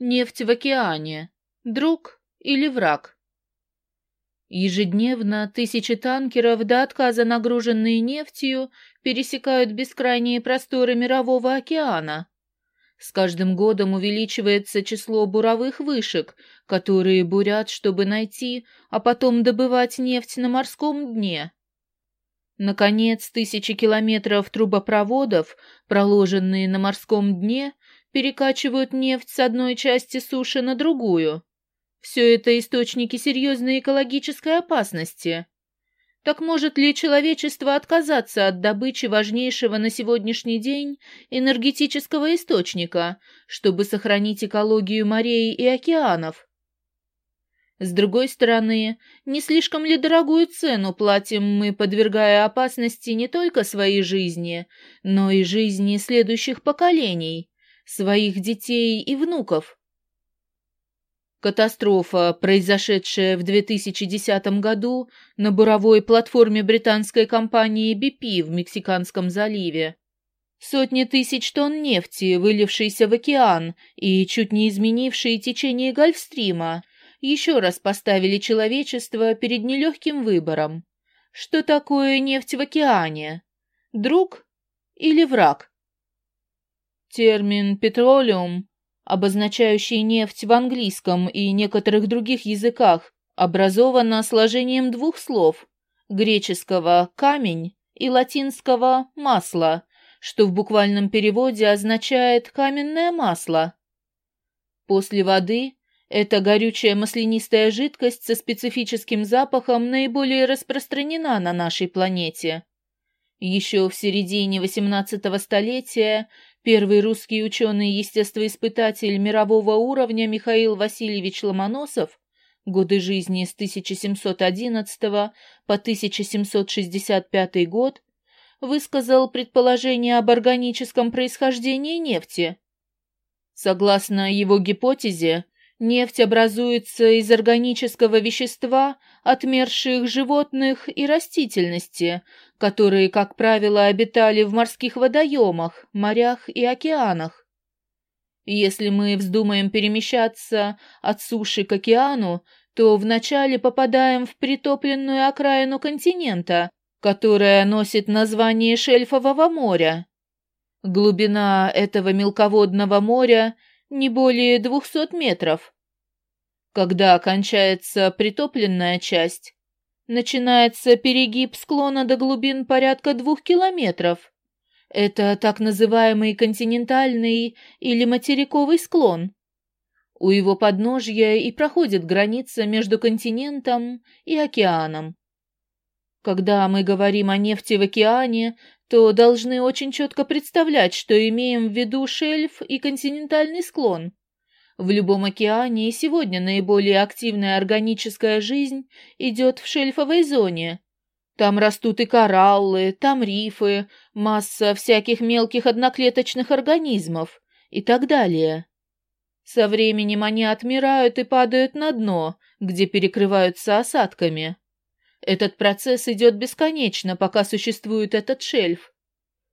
Нефть в океане. Друг или враг? Ежедневно тысячи танкеров до отказа нагруженные нефтью пересекают бескрайние просторы Мирового океана. С каждым годом увеличивается число буровых вышек, которые бурят, чтобы найти, а потом добывать нефть на морском дне. Наконец, тысячи километров трубопроводов, проложенные на морском дне, перекачивают нефть с одной части суши на другую. Все это источники серьезной экологической опасности. Так может ли человечество отказаться от добычи важнейшего на сегодняшний день энергетического источника, чтобы сохранить экологию морей и океанов? С другой стороны, не слишком ли дорогую цену платим мы, подвергая опасности не только своей жизни, но и жизни следующих поколений, своих детей и внуков? Катастрофа, произошедшая в 2010 году на буровой платформе британской компании BP в Мексиканском заливе. Сотни тысяч тонн нефти, вылившейся в океан и чуть не изменившие течение Гольфстрима, еще раз поставили человечество перед нелегким выбором. Что такое нефть в океане? Друг или враг? Термин «петролиум», обозначающий нефть в английском и некоторых других языках, образовано сложением двух слов – греческого «камень» и латинского «масло», что в буквальном переводе означает «каменное масло». После воды эта горючая маслянистая жидкость со специфическим запахом наиболее распространена на нашей планете. Еще в середине XVIII столетия первый русский ученый-естествоиспытатель мирового уровня Михаил Васильевич Ломоносов годы жизни с 1711 по 1765 год высказал предположение об органическом происхождении нефти. Согласно его гипотезе, Нефть образуется из органического вещества, отмерших животных и растительности, которые, как правило, обитали в морских водоемах, морях и океанах. Если мы вздумаем перемещаться от суши к океану, то вначале попадаем в притопленную окраину континента, которая носит название Шельфового моря. Глубина этого мелководного моря не более двухсот метров. Когда кончается притопленная часть, начинается перегиб склона до глубин порядка двух километров. Это так называемый континентальный или материковый склон. У его подножья и проходит граница между континентом и океаном. Когда мы говорим о нефти в океане, то должны очень четко представлять, что имеем в виду шельф и континентальный склон. В любом океане и сегодня наиболее активная органическая жизнь идет в шельфовой зоне. Там растут и кораллы, там рифы, масса всяких мелких одноклеточных организмов и так далее. Со временем они отмирают и падают на дно, где перекрываются осадками. Этот процесс идет бесконечно, пока существует этот шельф.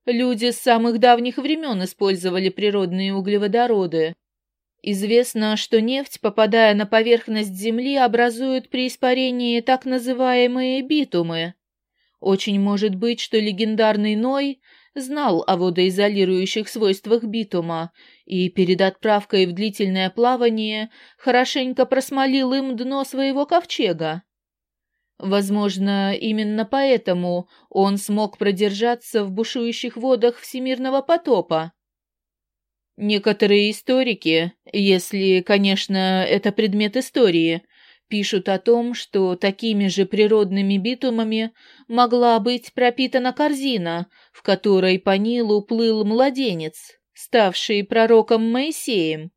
Люди с самых давних времен использовали природные углеводороды. Известно, что нефть, попадая на поверхность Земли, образует при испарении так называемые битумы. Очень может быть, что легендарный Ной знал о водоизолирующих свойствах битума и перед отправкой в длительное плавание хорошенько просмолил им дно своего ковчега. Возможно, именно поэтому он смог продержаться в бушующих водах всемирного потопа. Некоторые историки, если, конечно, это предмет истории, пишут о том, что такими же природными битумами могла быть пропитана корзина, в которой по Нилу плыл младенец, ставший пророком Моисеем.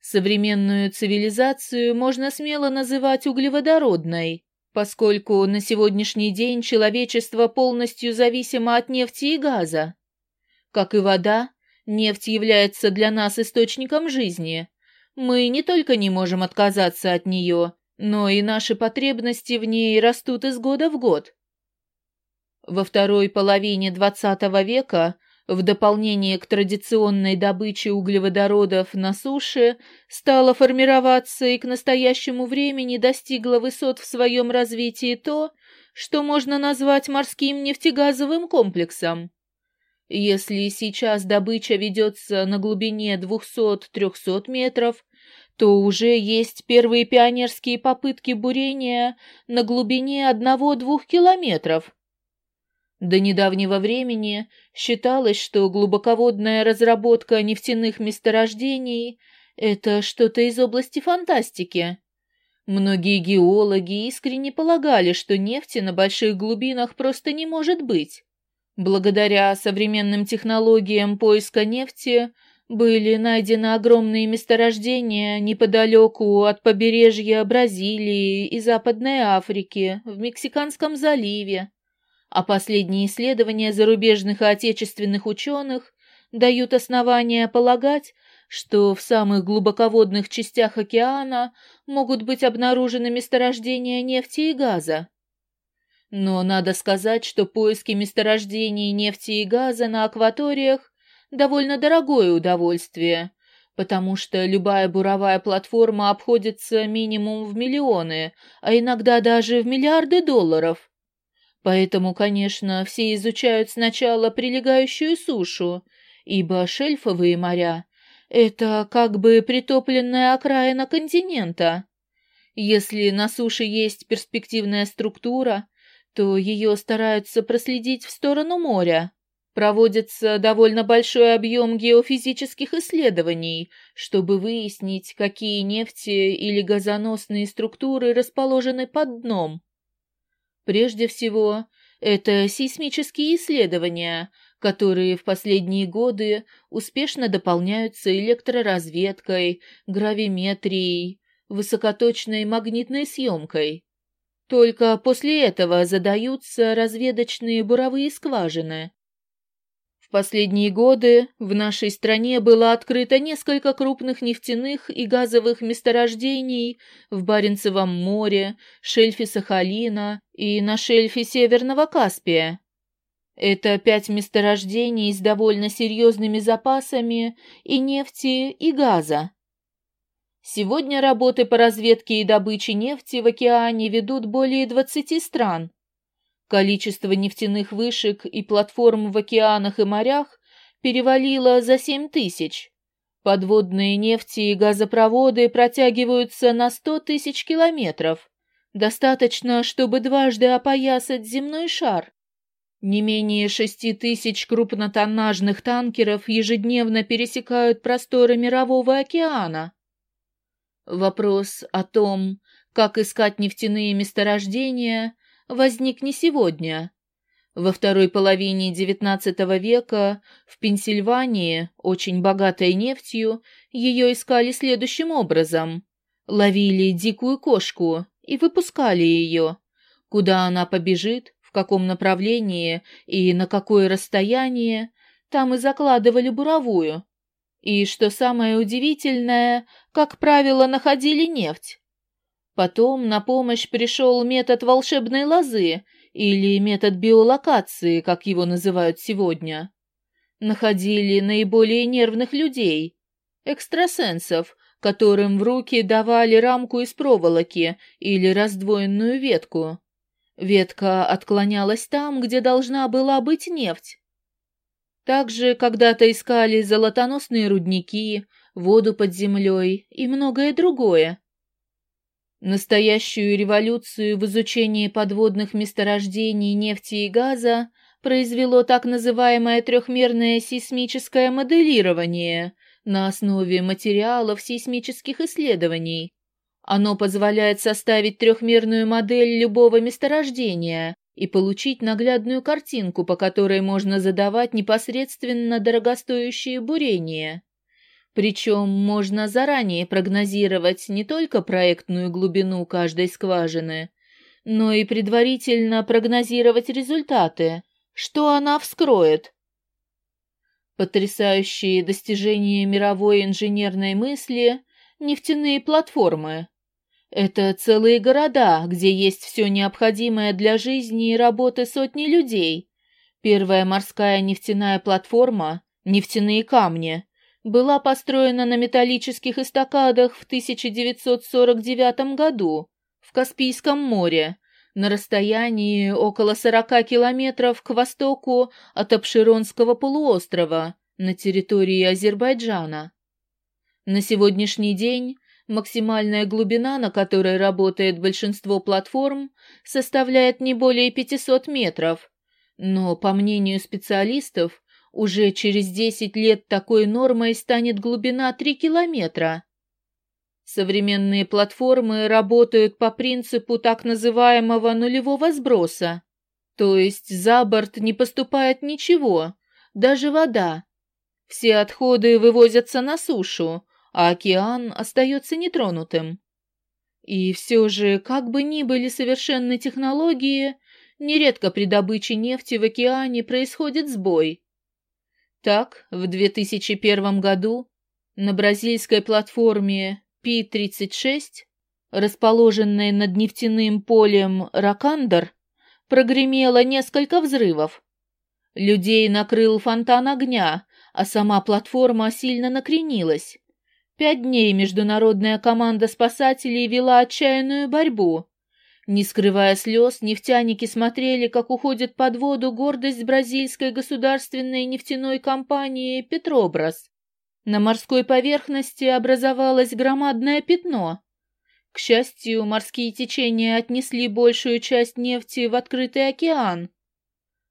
Современную цивилизацию можно смело называть углеводородной поскольку на сегодняшний день человечество полностью зависимо от нефти и газа. Как и вода, нефть является для нас источником жизни. Мы не только не можем отказаться от нее, но и наши потребности в ней растут из года в год. Во второй половине XX века в дополнение к традиционной добыче углеводородов на суше, стало формироваться и к настоящему времени достигло высот в своем развитии то, что можно назвать морским нефтегазовым комплексом. Если сейчас добыча ведется на глубине 200-300 метров, то уже есть первые пионерские попытки бурения на глубине 1-2 километров. До недавнего времени считалось, что глубоководная разработка нефтяных месторождений – это что-то из области фантастики. Многие геологи искренне полагали, что нефти на больших глубинах просто не может быть. Благодаря современным технологиям поиска нефти были найдены огромные месторождения неподалеку от побережья Бразилии и Западной Африки, в Мексиканском заливе, а последние исследования зарубежных и отечественных ученых дают основания полагать, что в самых глубоководных частях океана могут быть обнаружены месторождения нефти и газа. Но надо сказать, что поиски месторождений нефти и газа на акваториях довольно дорогое удовольствие, потому что любая буровая платформа обходится минимум в миллионы, а иногда даже в миллиарды долларов. Поэтому, конечно, все изучают сначала прилегающую сушу, ибо шельфовые моря — это как бы притопленная окраина континента. Если на суше есть перспективная структура, то ее стараются проследить в сторону моря. Проводится довольно большой объем геофизических исследований, чтобы выяснить, какие нефти или газоносные структуры расположены под дном. Прежде всего, это сейсмические исследования, которые в последние годы успешно дополняются электроразведкой, гравиметрией, высокоточной магнитной съемкой. Только после этого задаются разведочные буровые скважины. В последние годы в нашей стране было открыто несколько крупных нефтяных и газовых месторождений в Баренцевом море, шельфе Сахалина и на шельфе Северного Каспия. Это пять месторождений с довольно серьезными запасами и нефти, и газа. Сегодня работы по разведке и добыче нефти в океане ведут более 20 стран. Количество нефтяных вышек и платформ в океанах и морях перевалило за 7 тысяч. Подводные нефти и газопроводы протягиваются на 100 тысяч километров. Достаточно, чтобы дважды опоясать земной шар. Не менее шести тысяч крупнотоннажных танкеров ежедневно пересекают просторы Мирового океана. Вопрос о том, как искать нефтяные месторождения, возник не сегодня. Во второй половине XIX века в Пенсильвании, очень богатой нефтью, ее искали следующим образом. Ловили дикую кошку и выпускали ее. Куда она побежит, в каком направлении и на какое расстояние, там и закладывали буровую. И, что самое удивительное, как правило, находили нефть. Потом на помощь пришел метод волшебной лозы или метод биолокации, как его называют сегодня. Находили наиболее нервных людей, экстрасенсов, которым в руки давали рамку из проволоки или раздвоенную ветку. Ветка отклонялась там, где должна была быть нефть. Также когда-то искали золотоносные рудники, воду под землей и многое другое. Настоящую революцию в изучении подводных месторождений нефти и газа произвело так называемое трехмерное сейсмическое моделирование на основе материалов сейсмических исследований. Оно позволяет составить трехмерную модель любого месторождения и получить наглядную картинку, по которой можно задавать непосредственно дорогостоящие бурения. Причем можно заранее прогнозировать не только проектную глубину каждой скважины, но и предварительно прогнозировать результаты, что она вскроет. Потрясающие достижения мировой инженерной мысли – нефтяные платформы. Это целые города, где есть все необходимое для жизни и работы сотни людей, Первая морская нефтяная платформа «Нефтяные камни» была построена на металлических эстакадах в 1949 году в Каспийском море на расстоянии около 40 километров к востоку от Абширонского полуострова на территории Азербайджана. На сегодняшний день максимальная глубина, на которой работает большинство платформ, составляет не более 500 метров, но, по мнению специалистов, уже через 10 лет такой нормой станет глубина 3 километра. Современные платформы работают по принципу так называемого нулевого сброса, то есть за борт не поступает ничего, даже вода. Все отходы вывозятся на сушу, а океан остается нетронутым. И все же, как бы ни были совершенны технологии, нередко при добыче нефти в океане происходит сбой. Так, в 2001 году на бразильской платформе Пи-36, расположенной над нефтяным полем Ракандер, прогремело несколько взрывов. Людей накрыл фонтан огня, а сама платформа сильно накренилась. Пять дней международная команда спасателей вела отчаянную борьбу. Не скрывая слез, нефтяники смотрели, как уходит под воду гордость бразильской государственной нефтяной компании «Петробрас». На морской поверхности образовалось громадное пятно. К счастью, морские течения отнесли большую часть нефти в открытый океан.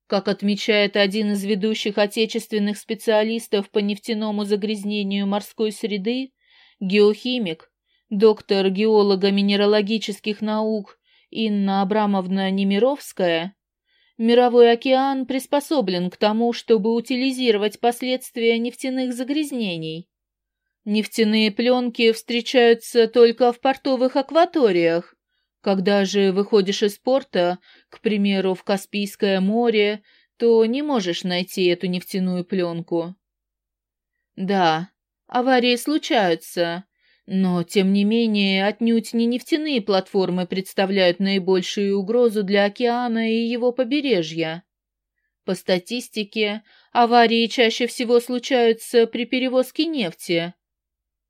Как отмечает один из ведущих отечественных специалистов по нефтяному загрязнению морской среды, геохимик, доктор геолого-минералогических наук Инна Абрамовна Немировская, Мировой океан приспособлен к тому, чтобы утилизировать последствия нефтяных загрязнений. Нефтяные пленки встречаются только в портовых акваториях. Когда же выходишь из порта, к примеру, в Каспийское море, то не можешь найти эту нефтяную пленку. Да, аварии случаются, но, тем не менее, отнюдь не нефтяные платформы представляют наибольшую угрозу для океана и его побережья. По статистике, аварии чаще всего случаются при перевозке нефти.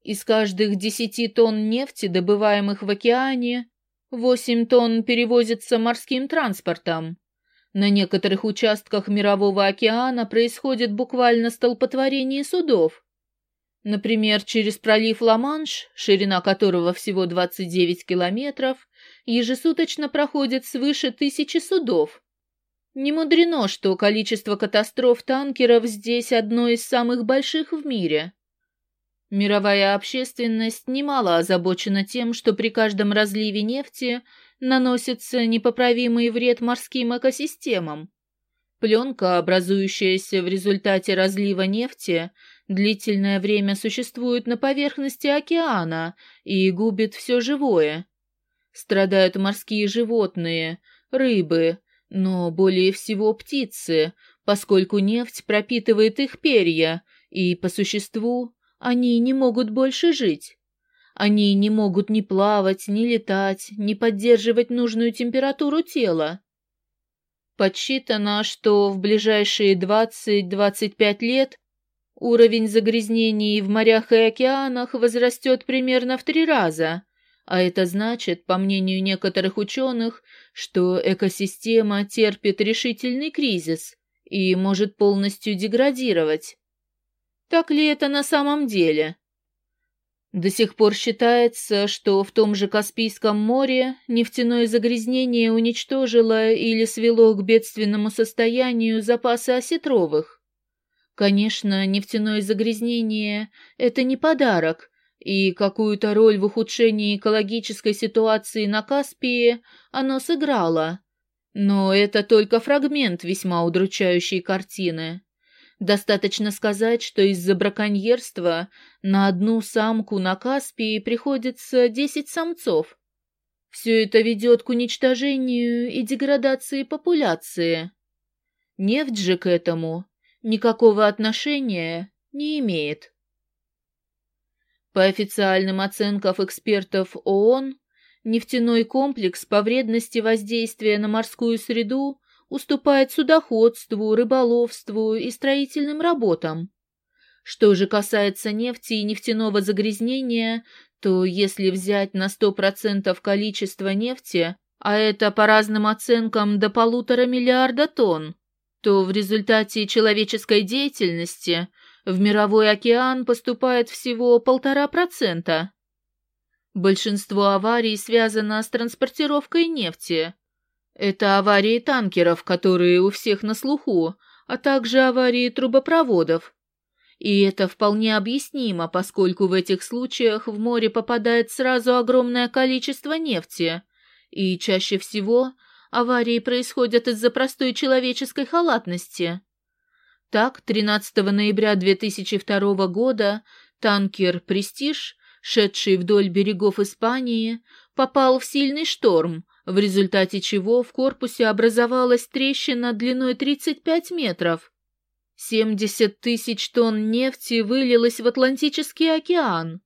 Из каждых 10 тонн нефти, добываемых в океане, 8 тонн перевозятся морским транспортом. На некоторых участках Мирового океана происходит буквально столпотворение судов. Например, через пролив Ла-Манш, ширина которого всего 29 километров, ежесуточно проходит свыше тысячи судов. Не мудрено, что количество катастроф танкеров здесь одно из самых больших в мире. Мировая общественность немало озабочена тем, что при каждом разливе нефти наносится непоправимый вред морским экосистемам. Пленка, образующаяся в результате разлива нефти, длительное время существует на поверхности океана и губит все живое. Страдают морские животные, рыбы, но более всего птицы, поскольку нефть пропитывает их перья, и, по существу, они не могут больше жить. Они не могут ни плавать, ни летать, ни поддерживать нужную температуру тела. Подсчитано, что в ближайшие 20-25 лет Уровень загрязнений в морях и океанах возрастет примерно в три раза, а это значит, по мнению некоторых ученых, что экосистема терпит решительный кризис и может полностью деградировать. Так ли это на самом деле? До сих пор считается, что в том же Каспийском море нефтяное загрязнение уничтожило или свело к бедственному состоянию запасы осетровых. Конечно, нефтяное загрязнение – это не подарок, и какую-то роль в ухудшении экологической ситуации на Каспии оно сыграло. Но это только фрагмент весьма удручающей картины. Достаточно сказать, что из-за браконьерства на одну самку на Каспии приходится десять самцов. Все это ведет к уничтожению и деградации популяции. Нефть же к этому никакого отношения не имеет. По официальным оценкам экспертов ООН, нефтяной комплекс по вредности воздействия на морскую среду уступает судоходству, рыболовству и строительным работам. Что же касается нефти и нефтяного загрязнения, то если взять на 100% количество нефти, а это по разным оценкам до полутора миллиарда тонн, то в результате человеческой деятельности в мировой океан поступает всего полтора процента. Большинство аварий связано с транспортировкой нефти. Это аварии танкеров, которые у всех на слуху, а также аварии трубопроводов. И это вполне объяснимо, поскольку в этих случаях в море попадает сразу огромное количество нефти, и чаще всего аварии происходят из-за простой человеческой халатности. Так, 13 ноября 2002 года танкер «Престиж», шедший вдоль берегов Испании, попал в сильный шторм, в результате чего в корпусе образовалась трещина длиной 35 метров. 70 тысяч тонн нефти вылилось в Атлантический океан.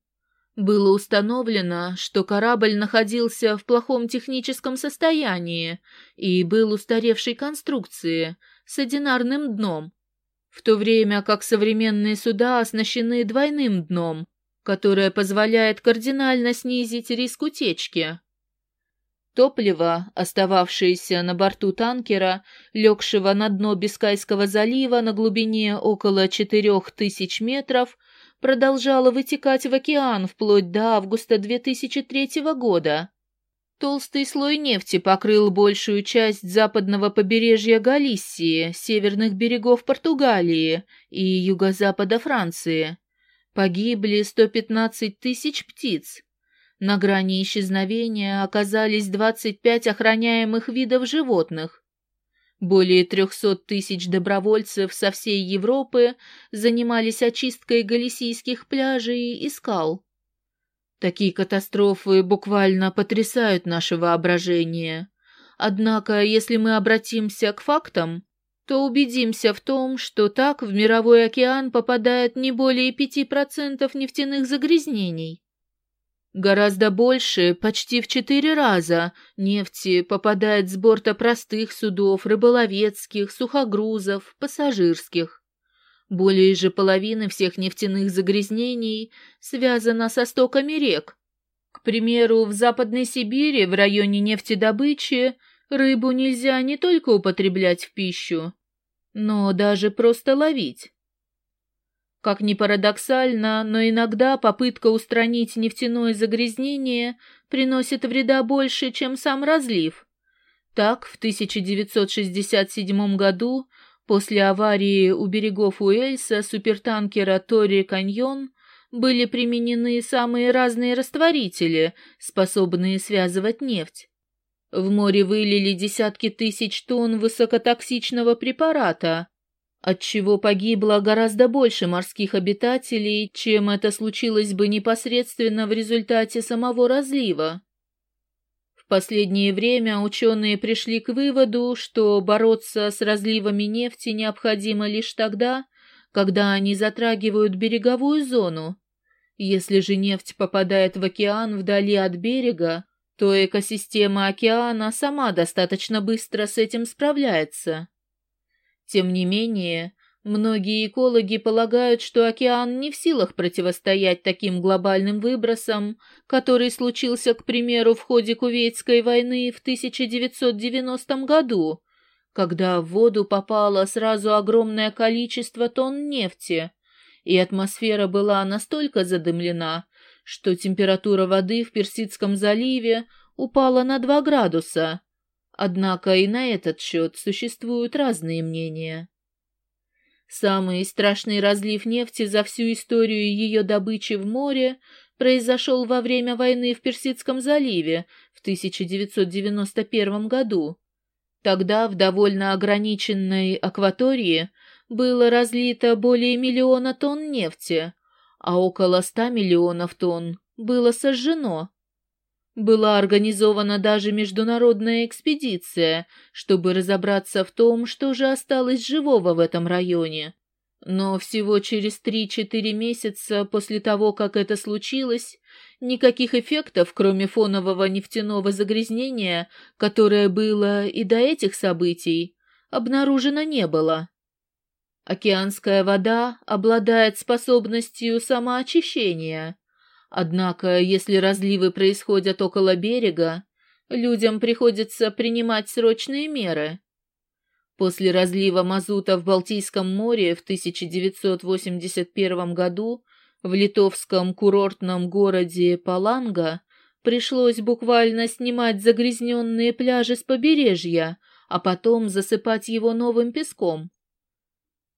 Было установлено, что корабль находился в плохом техническом состоянии и был устаревшей конструкции с одинарным дном, в то время как современные суда оснащены двойным дном, которое позволяет кардинально снизить риск утечки. Топливо, остававшееся на борту танкера, легшего на дно Бискайского залива на глубине около 4000 метров, продолжала вытекать в океан вплоть до августа 2003 года. Толстый слой нефти покрыл большую часть западного побережья Галиссии, северных берегов Португалии и юго-запада Франции. Погибли 115 тысяч птиц. На грани исчезновения оказались 25 охраняемых видов животных. Более трехсот тысяч добровольцев со всей Европы занимались очисткой галисийских пляжей и скал. Такие катастрофы буквально потрясают наше воображение. Однако, если мы обратимся к фактам, то убедимся в том, что так в мировой океан попадает не более 5% нефтяных загрязнений. Гораздо больше, почти в четыре раза, нефти попадает с борта простых судов, рыболовецких, сухогрузов, пассажирских. Более же половины всех нефтяных загрязнений связано со стоками рек. К примеру, в Западной Сибири, в районе нефтедобычи, рыбу нельзя не только употреблять в пищу, но даже просто ловить. Как ни парадоксально, но иногда попытка устранить нефтяное загрязнение приносит вреда больше, чем сам разлив. Так, в 1967 году, после аварии у берегов Уэльса супертанкера Тори Каньон, были применены самые разные растворители, способные связывать нефть. В море вылили десятки тысяч тонн высокотоксичного препарата, отчего погибло гораздо больше морских обитателей, чем это случилось бы непосредственно в результате самого разлива. В последнее время ученые пришли к выводу, что бороться с разливами нефти необходимо лишь тогда, когда они затрагивают береговую зону. Если же нефть попадает в океан вдали от берега, то экосистема океана сама достаточно быстро с этим справляется. Тем не менее, многие экологи полагают, что океан не в силах противостоять таким глобальным выбросам, который случился, к примеру, в ходе Кувейтской войны в 1990 году, когда в воду попало сразу огромное количество тонн нефти, и атмосфера была настолько задымлена, что температура воды в Персидском заливе упала на 2 градуса, Однако и на этот счет существуют разные мнения. Самый страшный разлив нефти за всю историю ее добычи в море произошел во время войны в Персидском заливе в 1991 году. Тогда в довольно ограниченной акватории было разлито более миллиона тонн нефти, а около ста миллионов тонн было сожжено. Была организована даже международная экспедиция, чтобы разобраться в том, что же осталось живого в этом районе. Но всего через 3-4 месяца после того, как это случилось, никаких эффектов, кроме фонового нефтяного загрязнения, которое было и до этих событий, обнаружено не было. Океанская вода обладает способностью самоочищения, однако если разливы происходят около берега, людям приходится принимать срочные меры. После разлива мазута в Балтийском море в 1981 году в литовском курортном городе Паланга пришлось буквально снимать загрязненные пляжи с побережья, а потом засыпать его новым песком.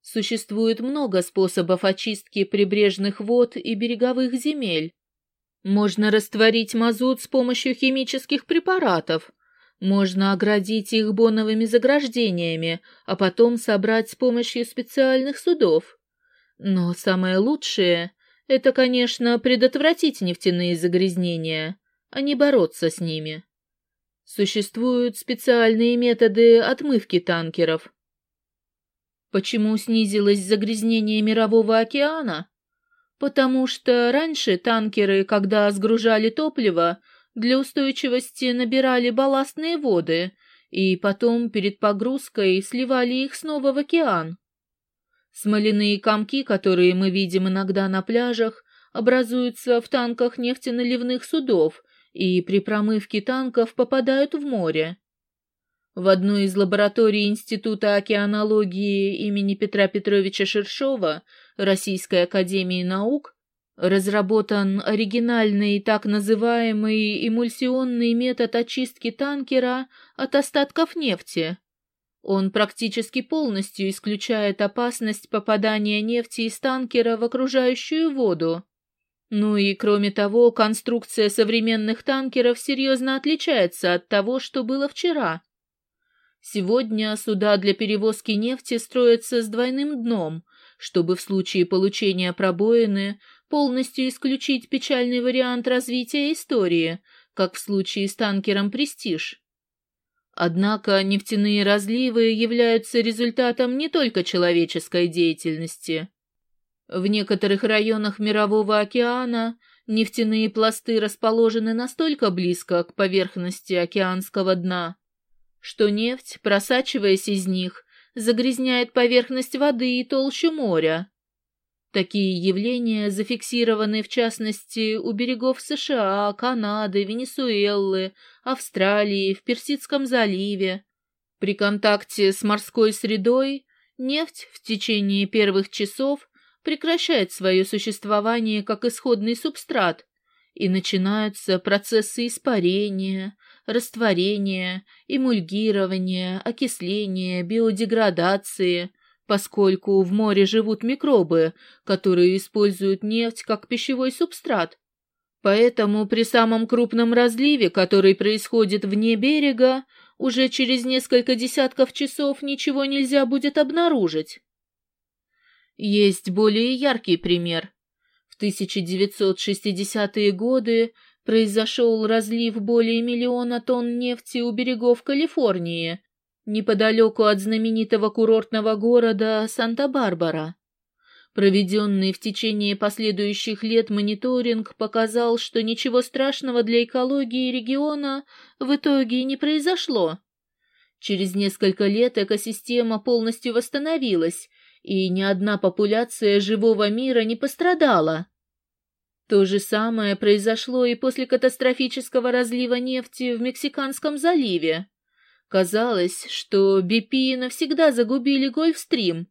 Существует много способов очистки прибрежных вод и береговых земель. Можно растворить мазут с помощью химических препаратов, можно оградить их боновыми заграждениями, а потом собрать с помощью специальных судов. Но самое лучшее — это, конечно, предотвратить нефтяные загрязнения, а не бороться с ними. Существуют специальные методы отмывки танкеров. Почему снизилось загрязнение Мирового океана? Потому что раньше танкеры, когда сгружали топливо, для устойчивости набирали балластные воды и потом перед погрузкой сливали их снова в океан. Смоляные комки, которые мы видим иногда на пляжах, образуются в танках нефтеналивных судов и при промывке танков попадают в море. В одной из лабораторий Института океанологии имени Петра Петровича Шершова Российской академии наук Разработан оригинальный так называемый эмульсионный метод очистки танкера от остатков нефти. Он практически полностью исключает опасность попадания нефти из танкера в окружающую воду. Ну и кроме того, конструкция современных танкеров серьезно отличается от того, что было вчера. Сегодня суда для перевозки нефти строятся с двойным дном, чтобы в случае получения пробоины полностью исключить печальный вариант развития истории, как в случае с танкером «Престиж». Однако нефтяные разливы являются результатом не только человеческой деятельности. В некоторых районах Мирового океана нефтяные пласты расположены настолько близко к поверхности океанского дна, что нефть, просачиваясь из них, загрязняет поверхность воды и толщу моря. Такие явления зафиксированы в частности у берегов США, Канады, Венесуэлы, Австралии, в Персидском заливе. При контакте с морской средой нефть в течение первых часов прекращает свое существование как исходный субстрат, и начинаются процессы испарения, растворения, эмульгирования, окисления, биодеградации – поскольку в море живут микробы, которые используют нефть как пищевой субстрат. Поэтому при самом крупном разливе, который происходит вне берега, уже через несколько десятков часов ничего нельзя будет обнаружить. Есть более яркий пример. В 1960-е годы произошел разлив более миллиона тонн нефти у берегов Калифорнии, неподалеку от знаменитого курортного города Санта-Барбара. Проведенный в течение последующих лет мониторинг показал, что ничего страшного для экологии региона в итоге не произошло. Через несколько лет экосистема полностью восстановилась, и ни одна популяция живого мира не пострадала. То же самое произошло и после катастрофического разлива нефти в Мексиканском заливе. Казалось, что BP навсегда загубили Гольфстрим.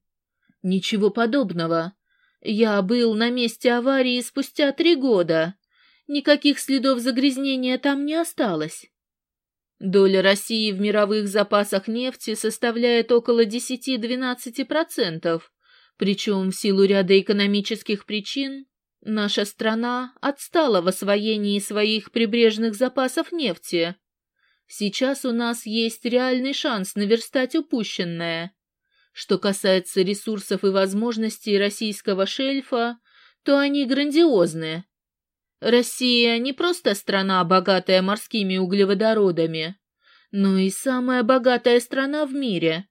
Ничего подобного. Я был на месте аварии спустя три года. Никаких следов загрязнения там не осталось. Доля России в мировых запасах нефти составляет около 10-12%, причем в силу ряда экономических причин наша страна отстала в освоении своих прибрежных запасов нефти, Сейчас у нас есть реальный шанс наверстать упущенное. Что касается ресурсов и возможностей российского шельфа, то они грандиозны. Россия не просто страна, богатая морскими углеводородами, но и самая богатая страна в мире.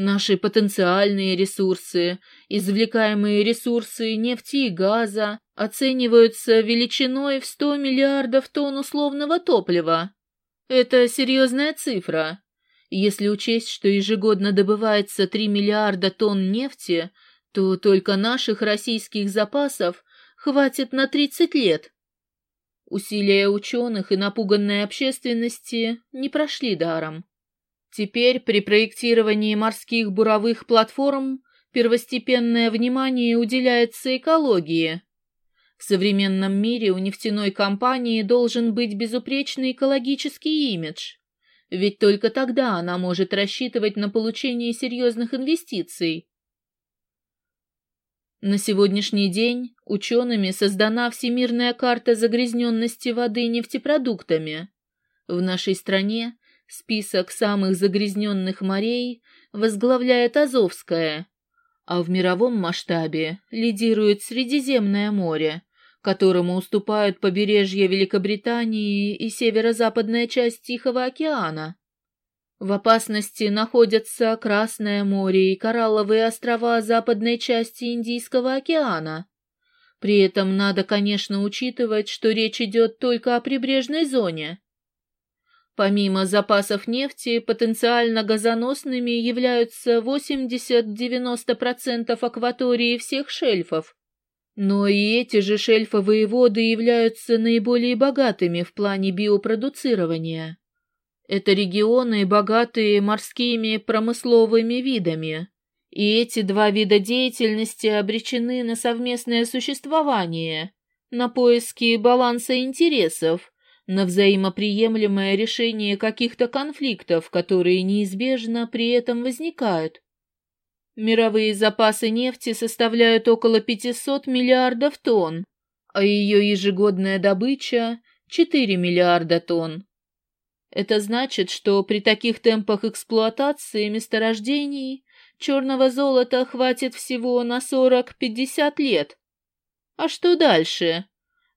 Наши потенциальные ресурсы, извлекаемые ресурсы нефти и газа, оцениваются величиной в 100 миллиардов тонн условного топлива. Это серьезная цифра. Если учесть, что ежегодно добывается 3 миллиарда тонн нефти, то только наших российских запасов хватит на 30 лет. Усилия ученых и напуганной общественности не прошли даром. Теперь при проектировании морских буровых платформ первостепенное внимание уделяется экологии. В современном мире у нефтяной компании должен быть безупречный экологический имидж, ведь только тогда она может рассчитывать на получение серьезных инвестиций. На сегодняшний день учеными создана всемирная карта загрязненности воды нефтепродуктами. В нашей стране список самых загрязненных морей возглавляет Азовское, а в мировом масштабе лидирует Средиземное море, которому уступают побережье Великобритании и северо-западная часть Тихого океана. В опасности находятся Красное море и коралловые острова западной части Индийского океана. При этом надо, конечно, учитывать, что речь идет только о прибрежной зоне. Помимо запасов нефти, потенциально газоносными являются 80-90% акватории всех шельфов, но и эти же шельфовые воды являются наиболее богатыми в плане биопродуцирования. Это регионы, богатые морскими промысловыми видами, и эти два вида деятельности обречены на совместное существование, на поиски баланса интересов, на взаимоприемлемое решение каких-то конфликтов, которые неизбежно при этом возникают. Мировые запасы нефти составляют около 500 миллиардов тонн, а ее ежегодная добыча – 4 миллиарда тонн. Это значит, что при таких темпах эксплуатации месторождений черного золота хватит всего на 40-50 лет. А что дальше?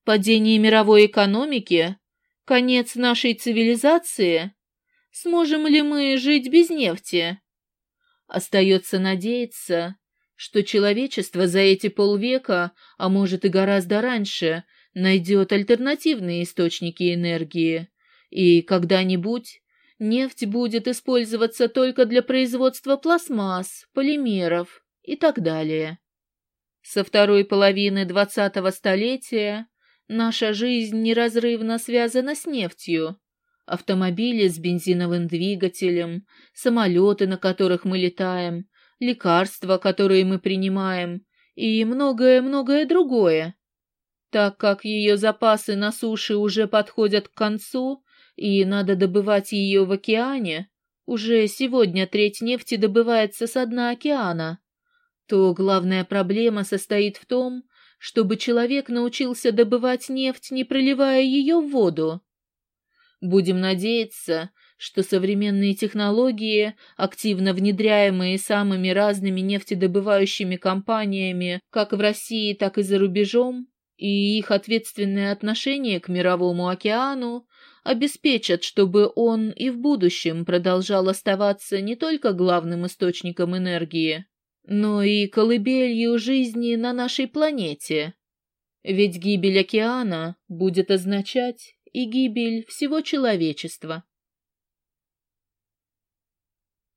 Падение мировой экономики? Конец нашей цивилизации? Сможем ли мы жить без нефти? Остается надеяться, что человечество за эти полвека, а может и гораздо раньше, найдет альтернативные источники энергии, и когда-нибудь нефть будет использоваться только для производства пластмасс, полимеров и так далее. Со второй половины двадцатого столетия наша жизнь неразрывно связана с нефтью, автомобили с бензиновым двигателем, самолеты, на которых мы летаем, лекарства, которые мы принимаем, и многое-многое другое. Так как ее запасы на суше уже подходят к концу, и надо добывать ее в океане, уже сегодня треть нефти добывается с дна океана, то главная проблема состоит в том, чтобы человек научился добывать нефть, не проливая ее в воду. Будем надеяться, что современные технологии, активно внедряемые самыми разными нефтедобывающими компаниями как в России, так и за рубежом, и их ответственное отношение к Мировому океану обеспечат, чтобы он и в будущем продолжал оставаться не только главным источником энергии, но и колыбелью жизни на нашей планете. Ведь гибель океана будет означать и гибель всего человечества.